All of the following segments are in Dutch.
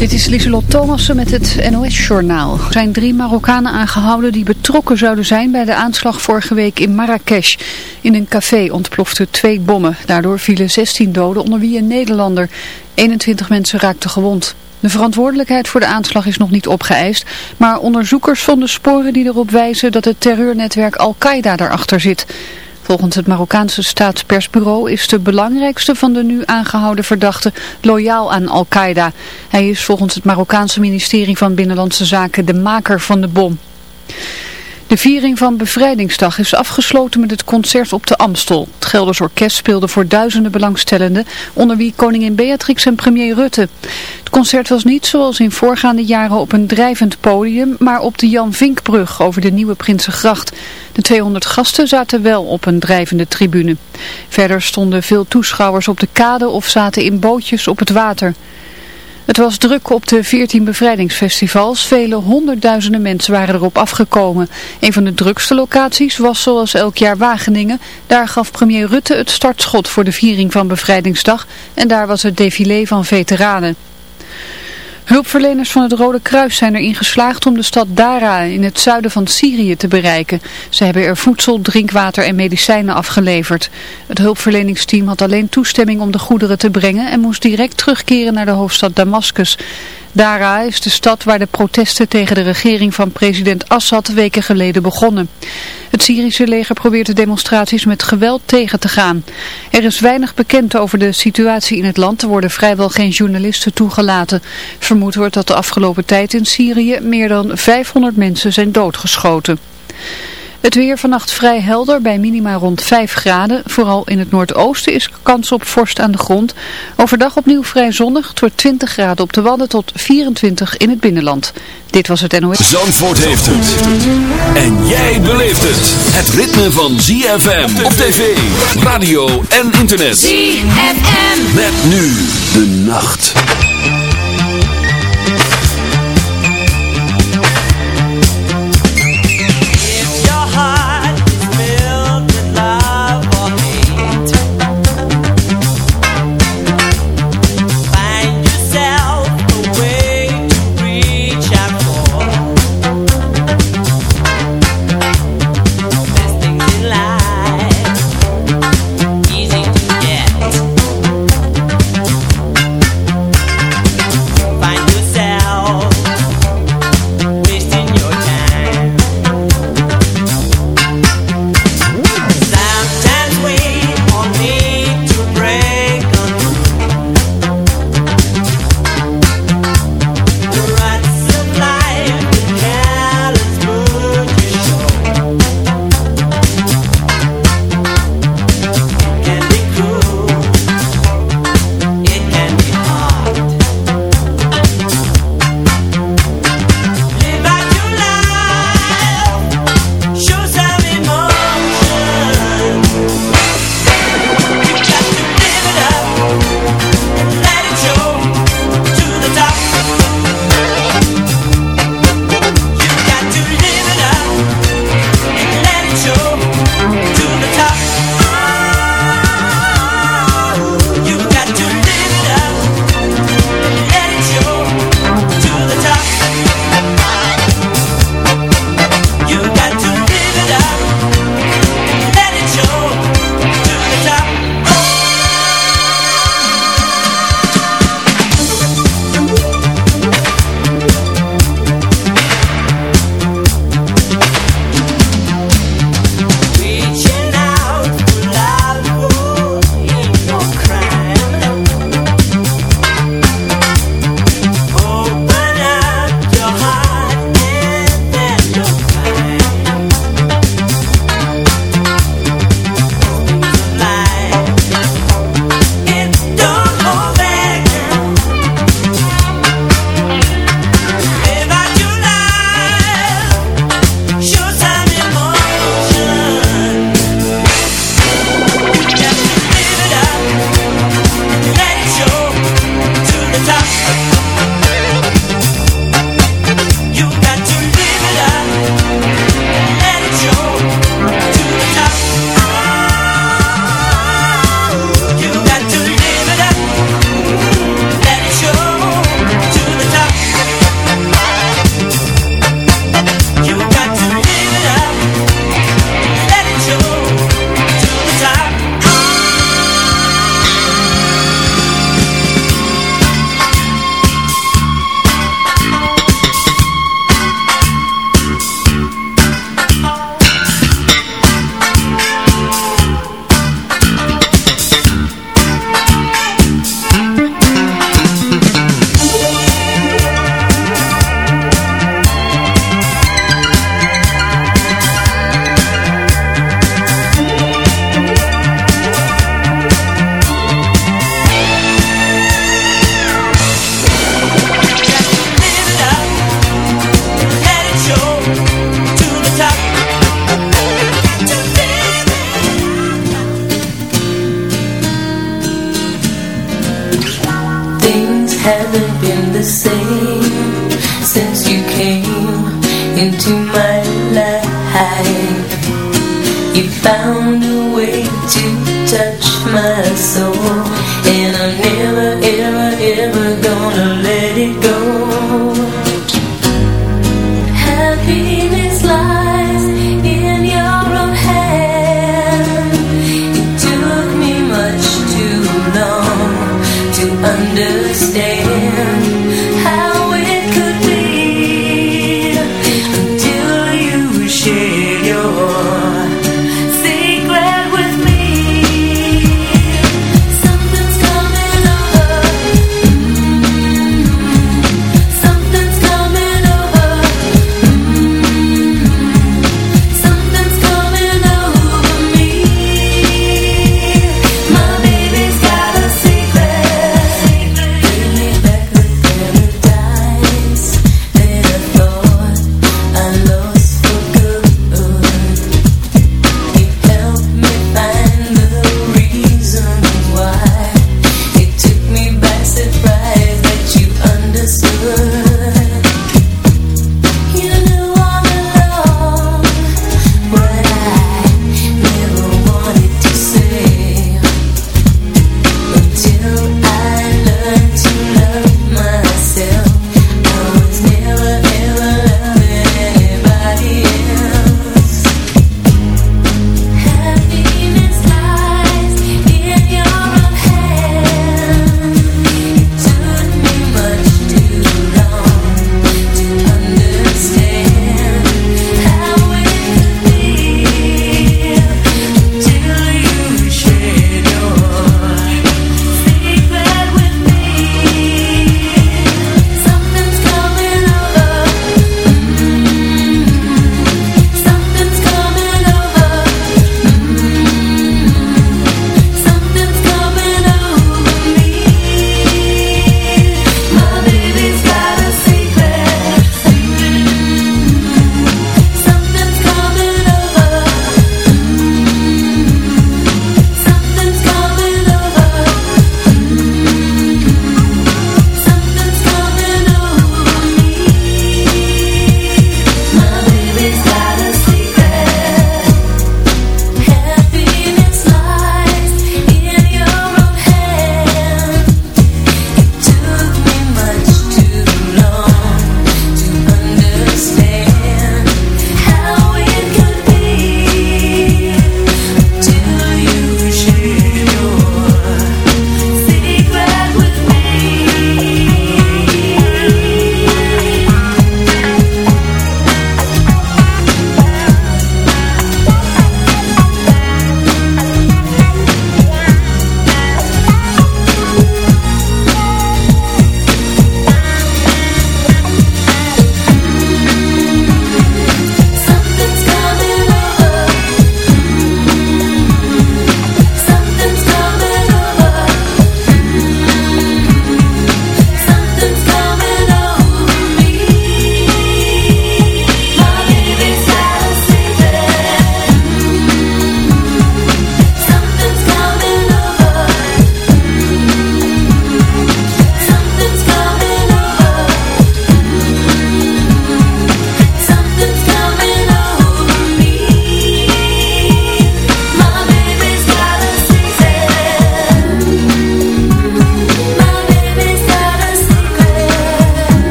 Dit is Lieselot Thomassen met het NOS-journaal. Er zijn drie Marokkanen aangehouden die betrokken zouden zijn bij de aanslag vorige week in Marrakesh. In een café ontploften twee bommen. Daardoor vielen 16 doden, onder wie een Nederlander. 21 mensen raakten gewond. De verantwoordelijkheid voor de aanslag is nog niet opgeëist, maar onderzoekers vonden sporen die erop wijzen dat het terreurnetwerk Al-Qaeda daarachter zit. Volgens het Marokkaanse staatspersbureau is de belangrijkste van de nu aangehouden verdachten loyaal aan Al-Qaeda. Hij is volgens het Marokkaanse ministerie van Binnenlandse Zaken de maker van de bom. De viering van Bevrijdingsdag is afgesloten met het concert op de Amstel. Het Gelders Orkest speelde voor duizenden belangstellenden, onder wie koningin Beatrix en premier Rutte. Het concert was niet zoals in voorgaande jaren op een drijvend podium, maar op de Jan Vinkbrug over de Nieuwe Prinsengracht. De 200 gasten zaten wel op een drijvende tribune. Verder stonden veel toeschouwers op de kade of zaten in bootjes op het water. Het was druk op de 14 bevrijdingsfestivals. Vele honderdduizenden mensen waren erop afgekomen. Een van de drukste locaties was zoals elk jaar Wageningen. Daar gaf premier Rutte het startschot voor de viering van Bevrijdingsdag. En daar was het défilé van veteranen. Hulpverleners van het Rode Kruis zijn erin geslaagd om de stad Dara in het zuiden van Syrië te bereiken. Ze hebben er voedsel, drinkwater en medicijnen afgeleverd. Het hulpverleningsteam had alleen toestemming om de goederen te brengen en moest direct terugkeren naar de hoofdstad Damascus. Dara is de stad waar de protesten tegen de regering van president Assad weken geleden begonnen. Het Syrische leger probeert de demonstraties met geweld tegen te gaan. Er is weinig bekend over de situatie in het land. Er worden vrijwel geen journalisten toegelaten. Vermoed wordt dat de afgelopen tijd in Syrië meer dan 500 mensen zijn doodgeschoten. Het weer vannacht vrij helder bij minima rond 5 graden. Vooral in het noordoosten is kans op vorst aan de grond. Overdag opnieuw vrij zonnig. Het wordt 20 graden op de Wadden tot 24 in het binnenland. Dit was het NOS. Zandvoort heeft het. En jij beleeft het. Het ritme van ZFM op tv, radio en internet. ZFM. Met nu de nacht.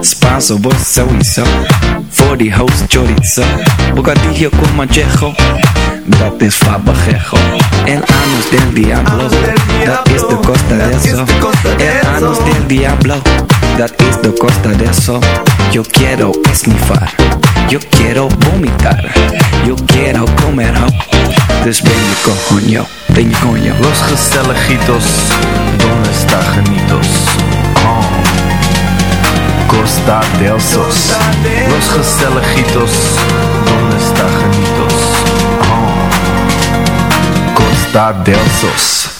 Spanso, sowieso. Voor die host chorizo. Bocadillo con manchejo. Dat is fabajejo. El anus del diablo. Dat is de costa de eso. El anus del diablo. Dat is de costa de eso. Yo quiero esnifar. Yo quiero vomitar. Yo quiero comer ho. Dus je coño, coño. Los Gestelejitos, ¿dónde está Janitos? Oh. Costa del Sos. Los Gestelejitos, ¿dónde está Janitos? Oh. Costa del Sos.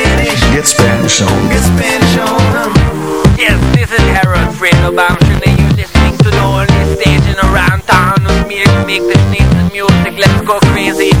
Spanish on. get Spanish on. Yes, this is Harold Fredo Bamshin and you're listening to the only station around town with me make this nice music, let's go crazy.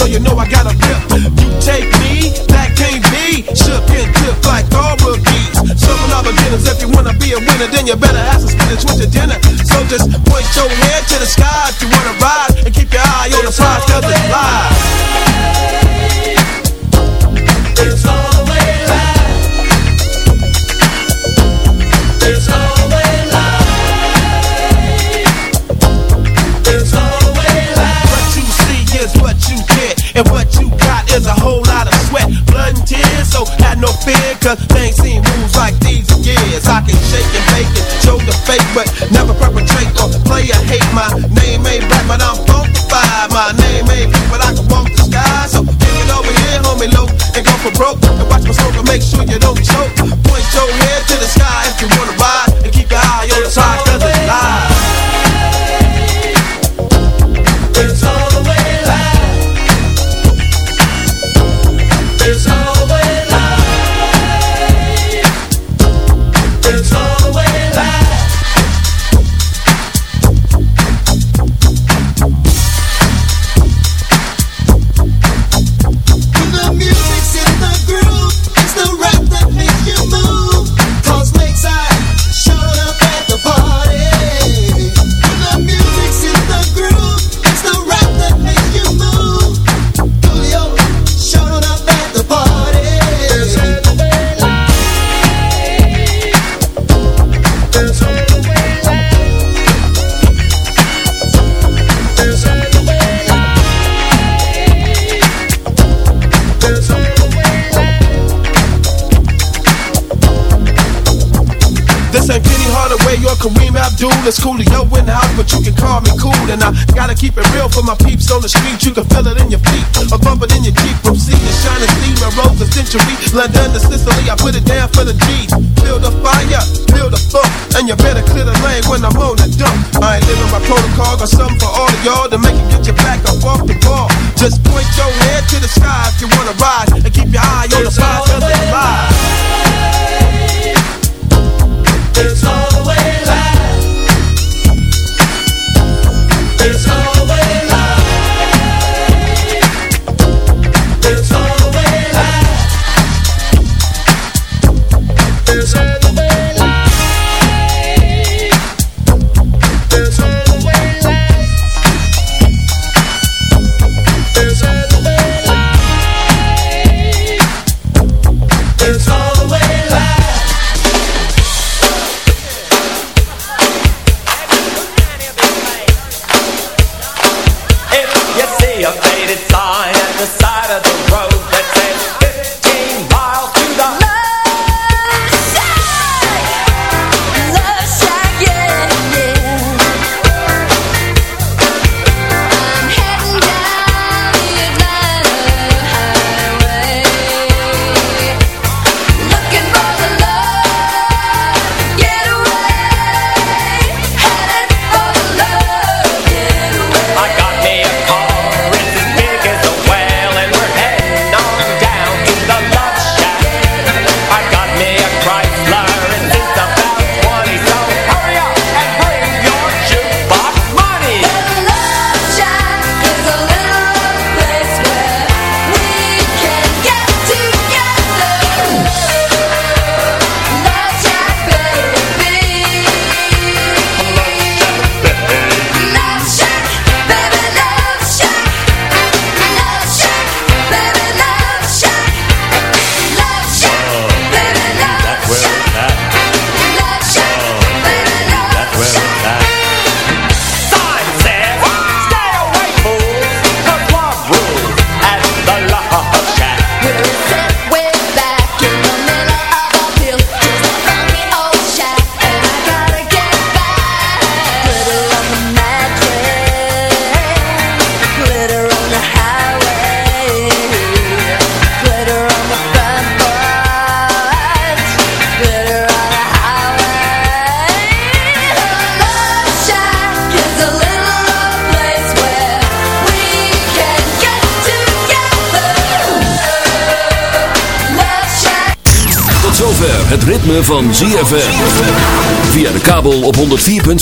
so you know I got a grip. You take me, that can't be. Shook and tipped like all rookies. Serving all beginners. If you wanna be a winner, then you better have some spinach with your dinner. So just point your head to the sky if you wanna ride, and keep your eye on the prize. It's Coolio in the house, but you can call me cool. And I gotta keep it real for my peeps on the street. You can feel it in your feet, or bump it in your Jeep. From sea to shining steam and rose a century. London to Sicily, I put it down for the G's. Feel the fire, feel the funk, and you better clear the lane when I'm on the dump. I ain't living my protocol, got something for all of y'all to make it get your back up off the ball. Just point your head to the sky if you wanna ride, and keep your eye on the prize, it's live. It's all